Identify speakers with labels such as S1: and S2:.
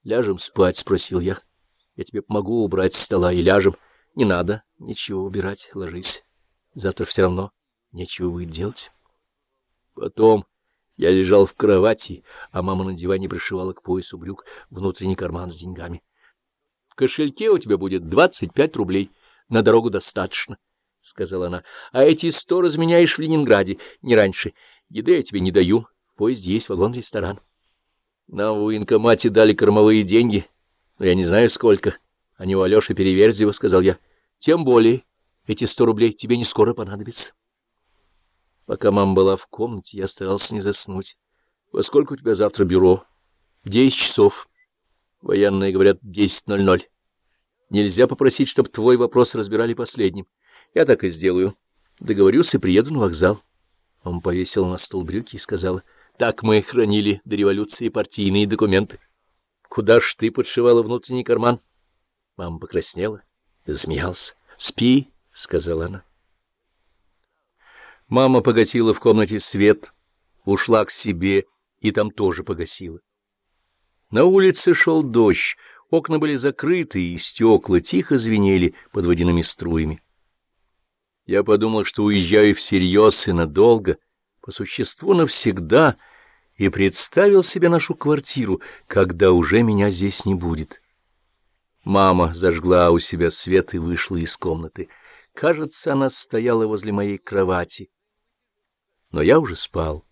S1: — Ляжем спать, — спросил я. — Я тебе помогу убрать с стола и ляжем. — Не надо ничего убирать, ложись. Завтра все равно нечего будет делать. Потом я лежал в кровати, а мама на диване пришивала к поясу брюк внутренний карман с деньгами. — В кошельке у тебя будет двадцать пять рублей. На дорогу достаточно, — сказала она. — А эти сто разменяешь в Ленинграде, не раньше. Еды я тебе не даю. В поезде есть вагон-ресторан. Нам в военкомате дали кормовые деньги, но я не знаю сколько. Они у Алеши Переверзева, — сказал я. Тем более эти сто рублей тебе не скоро понадобятся. Пока мама была в комнате, я старался не заснуть. Во сколько у тебя завтра бюро? В десять часов. Военные говорят десять ноль ноль. Нельзя попросить, чтобы твой вопрос разбирали последним. Я так и сделаю. Договорюсь и приеду на вокзал. Он повесил на стол брюки и сказала, так мы хранили до революции партийные документы. Куда ж ты подшивала внутренний карман? Мама покраснела и засмеялась. Спи, — сказала она. Мама погасила в комнате свет, ушла к себе и там тоже погасила. На улице шел дождь, окна были закрыты, и стекла тихо звенели под водяными струями. Я подумал, что уезжаю всерьез и надолго, по существу навсегда, и представил себе нашу квартиру, когда уже меня здесь не будет. Мама зажгла у себя свет и вышла из комнаты. Кажется, она стояла возле моей кровати но я уже спал.